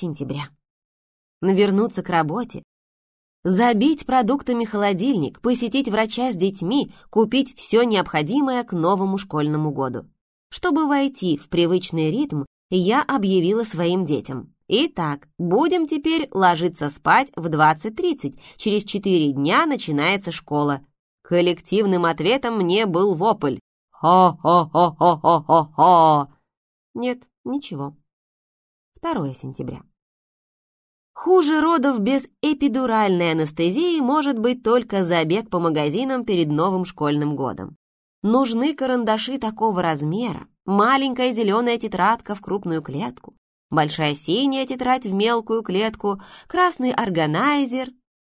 сентября. Вернуться к работе, забить продуктами холодильник, посетить врача с детьми, купить все необходимое к новому школьному году. Чтобы войти в привычный ритм, я объявила своим детям. Итак, будем теперь ложиться спать в 20.30. Через 4 дня начинается школа. Коллективным ответом мне был вопль. «Хо-хо-хо-хо-хо-хо-хо!» Нет, ничего. 2 сентября. Хуже родов без эпидуральной анестезии может быть только забег по магазинам перед новым школьным годом. Нужны карандаши такого размера, маленькая зеленая тетрадка в крупную клетку, большая синяя тетрадь в мелкую клетку, красный органайзер,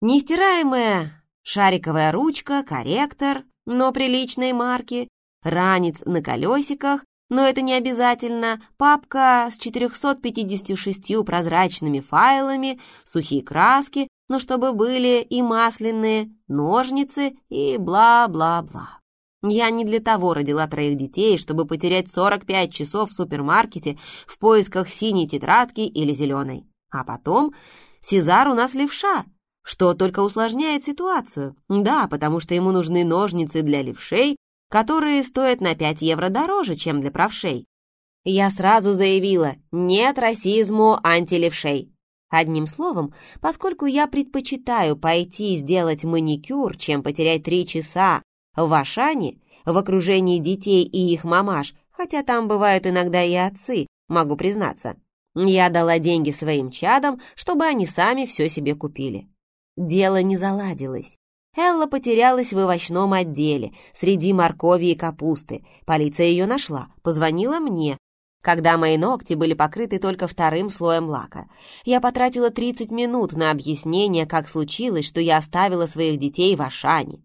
нестираемая шариковая ручка, корректор, но приличной марки, ранец на колесиках, но это не обязательно, папка с 456 прозрачными файлами, сухие краски, но чтобы были и масляные, ножницы и бла-бла-бла. Я не для того родила троих детей, чтобы потерять 45 часов в супермаркете в поисках синей тетрадки или зеленой. А потом Сезар у нас левша, что только усложняет ситуацию. Да, потому что ему нужны ножницы для левшей, которые стоят на 5 евро дороже, чем для правшей. Я сразу заявила «нет расизму антилевшей». Одним словом, поскольку я предпочитаю пойти сделать маникюр, чем потерять три часа в Ашане, в окружении детей и их мамаш, хотя там бывают иногда и отцы, могу признаться, я дала деньги своим чадам, чтобы они сами все себе купили. Дело не заладилось. Элла потерялась в овощном отделе, среди моркови и капусты. Полиция ее нашла, позвонила мне, когда мои ногти были покрыты только вторым слоем лака. Я потратила 30 минут на объяснение, как случилось, что я оставила своих детей в Ашане.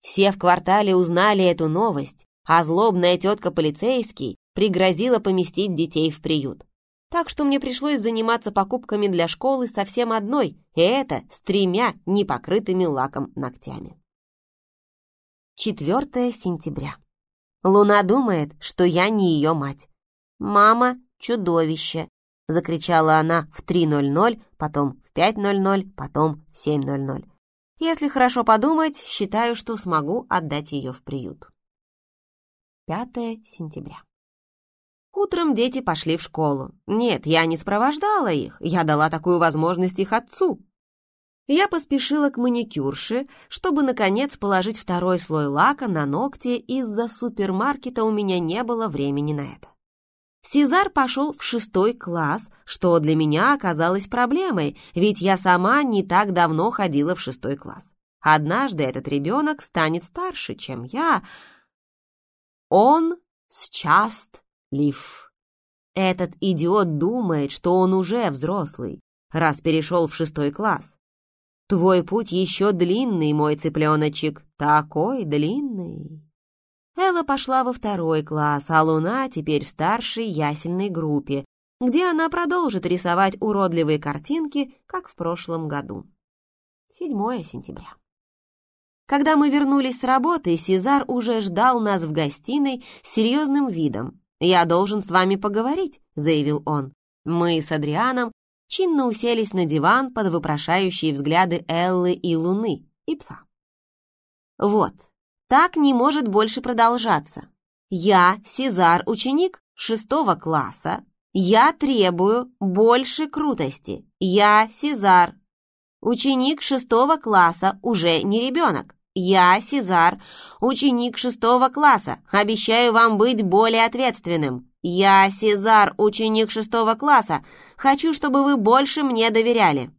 Все в квартале узнали эту новость, а злобная тетка полицейский пригрозила поместить детей в приют так что мне пришлось заниматься покупками для школы совсем одной, и это с тремя непокрытыми лаком ногтями. 4 сентября. Луна думает, что я не ее мать. «Мама — чудовище!» — закричала она в 3.00, потом в 5.00, потом в 7.00. Если хорошо подумать, считаю, что смогу отдать ее в приют. 5 сентября. Утром дети пошли в школу. Нет, я не спровождала их, я дала такую возможность их отцу. Я поспешила к маникюрше, чтобы, наконец, положить второй слой лака на ногти, из-за супермаркета у меня не было времени на это. Сезар пошел в шестой класс, что для меня оказалось проблемой, ведь я сама не так давно ходила в шестой класс. Однажды этот ребенок станет старше, чем я. Он счаст Лив. Этот идиот думает, что он уже взрослый, раз перешел в шестой класс. Твой путь еще длинный, мой цыпленочек, такой длинный. Элла пошла во второй класс, а Луна теперь в старшей ясельной группе, где она продолжит рисовать уродливые картинки, как в прошлом году. 7 сентября. Когда мы вернулись с работы, Сезар уже ждал нас в гостиной с серьезным видом. «Я должен с вами поговорить», — заявил он. Мы с Адрианом чинно уселись на диван под вопрошающие взгляды Эллы и Луны, и пса. «Вот, так не может больше продолжаться. Я, Сезар, ученик шестого класса. Я требую больше крутости. Я, Сезар, ученик шестого класса, уже не ребенок. Я, Сезар, ученик шестого класса. Обещаю вам быть более ответственным. Я, Сезар, ученик шестого класса. Хочу, чтобы вы больше мне доверяли».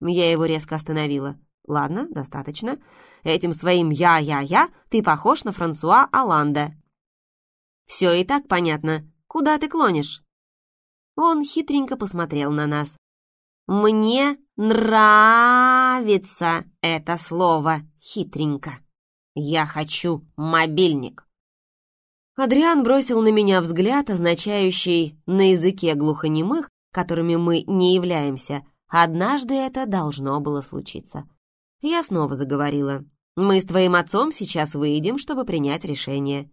Я его резко остановила. «Ладно, достаточно. Этим своим «я-я-я» ты похож на Франсуа Аланда». «Все и так понятно. Куда ты клонишь?» Он хитренько посмотрел на нас. «Мне нравится это слово хитренько. Я хочу мобильник». Адриан бросил на меня взгляд, означающий на языке глухонемых, которыми мы не являемся. Однажды это должно было случиться. Я снова заговорила. «Мы с твоим отцом сейчас выйдем, чтобы принять решение».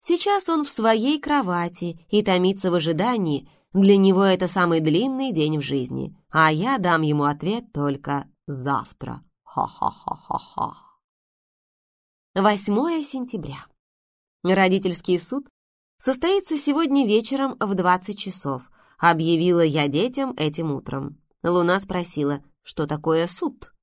Сейчас он в своей кровати и томится в ожидании, Для него это самый длинный день в жизни, а я дам ему ответ только завтра. Ха-ха-ха-ха-ха. 8 сентября. Родительский суд состоится сегодня вечером в 20 часов, объявила я детям этим утром. Луна спросила, что такое суд.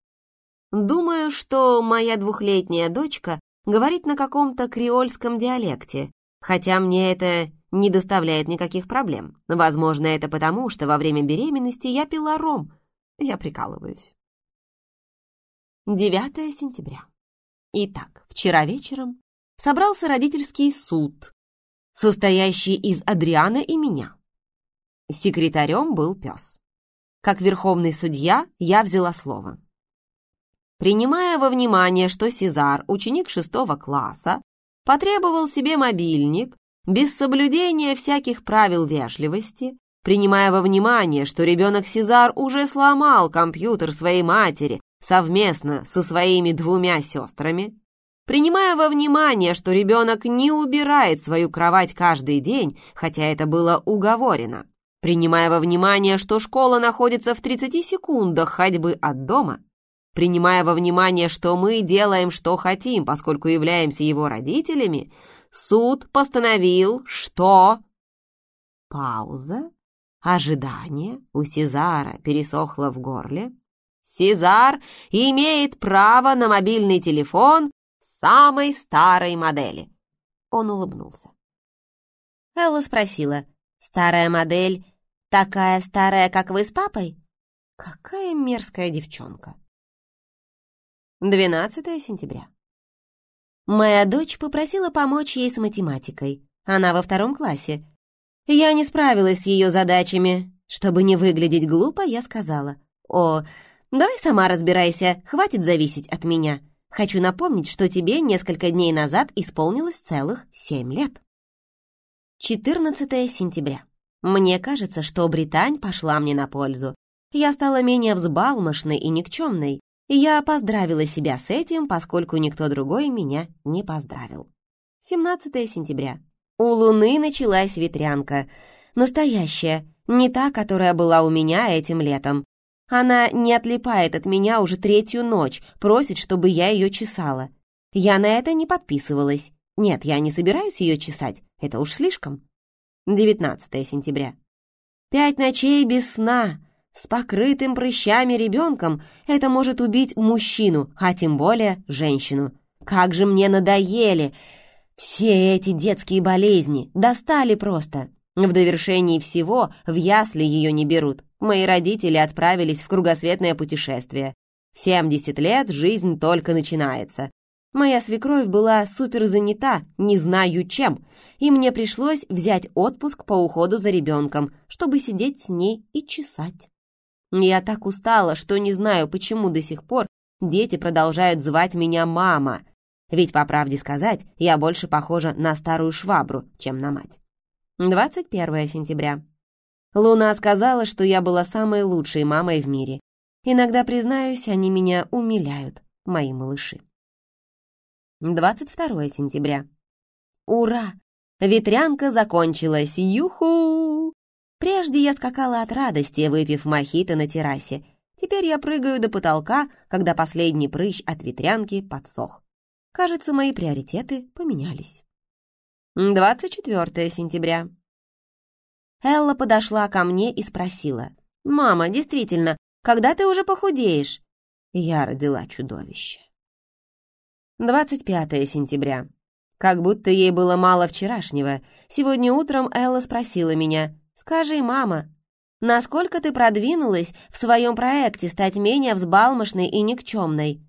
Думаю, что моя двухлетняя дочка говорит на каком-то креольском диалекте, хотя мне это не доставляет никаких проблем. Возможно, это потому, что во время беременности я пила ром. Я прикалываюсь. 9 сентября. Итак, вчера вечером собрался родительский суд, состоящий из Адриана и меня. Секретарем был пес. Как верховный судья я взяла слово. Принимая во внимание, что Сезар, ученик шестого класса, потребовал себе мобильник без соблюдения всяких правил вежливости, принимая во внимание, что ребенок Сезар уже сломал компьютер своей матери совместно со своими двумя сестрами, принимая во внимание, что ребенок не убирает свою кровать каждый день, хотя это было уговорено, принимая во внимание, что школа находится в 30 секундах ходьбы от дома, Принимая во внимание, что мы делаем, что хотим, поскольку являемся его родителями, суд постановил, что... Пауза. Ожидание у Сезара пересохло в горле. Сезар имеет право на мобильный телефон самой старой модели. Он улыбнулся. Элла спросила, «Старая модель такая старая, как вы с папой?» Какая мерзкая девчонка. 12 сентября. Моя дочь попросила помочь ей с математикой. Она во втором классе. Я не справилась с ее задачами. Чтобы не выглядеть глупо, я сказала. «О, давай сама разбирайся, хватит зависеть от меня. Хочу напомнить, что тебе несколько дней назад исполнилось целых семь лет». 14 сентября. Мне кажется, что Британь пошла мне на пользу. Я стала менее взбалмошной и никчемной я поздравила себя с этим, поскольку никто другой меня не поздравил. 17 сентября. У Луны началась ветрянка. Настоящая, не та, которая была у меня этим летом. Она не отлипает от меня уже третью ночь, просит, чтобы я ее чесала. Я на это не подписывалась. Нет, я не собираюсь ее чесать, это уж слишком. 19 сентября. Пять ночей без сна. С покрытым прыщами ребенком это может убить мужчину, а тем более женщину. Как же мне надоели все эти детские болезни, достали просто. В довершении всего в ясли ее не берут. Мои родители отправились в кругосветное путешествие. В 70 лет жизнь только начинается. Моя свекровь была супер занята, не знаю чем, и мне пришлось взять отпуск по уходу за ребенком, чтобы сидеть с ней и чесать. Я так устала, что не знаю, почему до сих пор дети продолжают звать меня «мама». Ведь, по правде сказать, я больше похожа на старую швабру, чем на мать. 21 сентября. Луна сказала, что я была самой лучшей мамой в мире. Иногда, признаюсь, они меня умиляют, мои малыши. 22 сентября. Ура! Ветрянка закончилась! Юху! Прежде я скакала от радости, выпив мохито на террасе. Теперь я прыгаю до потолка, когда последний прыщ от ветрянки подсох. Кажется, мои приоритеты поменялись. 24 сентября. Элла подошла ко мне и спросила. «Мама, действительно, когда ты уже похудеешь?» Я родила чудовище. 25 сентября. Как будто ей было мало вчерашнего. Сегодня утром Элла спросила меня, «Скажи, мама, насколько ты продвинулась в своем проекте стать менее взбалмошной и никчемной?»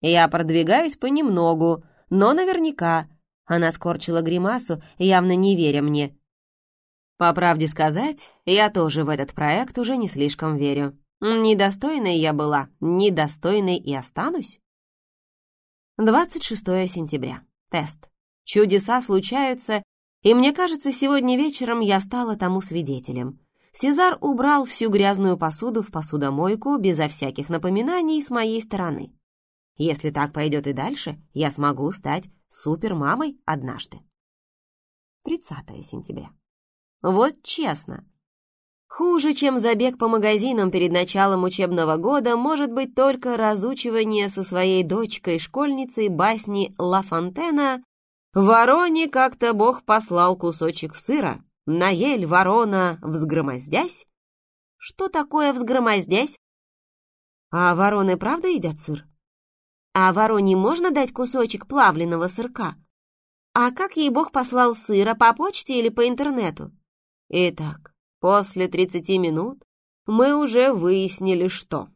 «Я продвигаюсь понемногу, но наверняка». Она скорчила гримасу, явно не веря мне. По правде сказать, я тоже в этот проект уже не слишком верю. Недостойной я была, недостойной и останусь. 26 сентября. Тест. Чудеса случаются и мне кажется, сегодня вечером я стала тому свидетелем. Сезар убрал всю грязную посуду в посудомойку безо всяких напоминаний с моей стороны. Если так пойдет и дальше, я смогу стать супермамой однажды. 30 сентября. Вот честно. Хуже, чем забег по магазинам перед началом учебного года, может быть только разучивание со своей дочкой-школьницей басни Ла Фонтена «Вороне как-то Бог послал кусочек сыра, наель ворона, взгромоздясь». Что такое взгромоздясь? А вороны правда едят сыр? А вороне можно дать кусочек плавленного сырка? А как ей Бог послал сыра, по почте или по интернету? Итак, после 30 минут мы уже выяснили, что...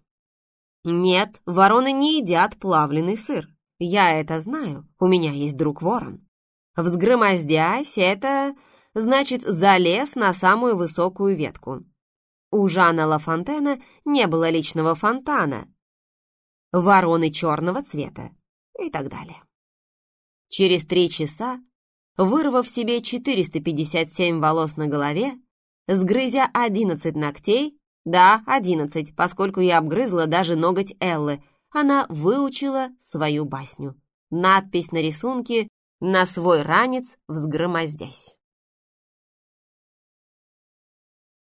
Нет, вороны не едят плавленый сыр. Я это знаю, у меня есть друг ворон. Взгромоздясь, это значит залез на самую высокую ветку. У Жана Лафонтена не было личного фонтана, вороны черного цвета и так далее. Через три часа, вырвав себе 457 волос на голове, сгрызя 11 ногтей, да, 11, поскольку я обгрызла даже ноготь Эллы, она выучила свою басню. Надпись на рисунке «На свой ранец взгромоздясь».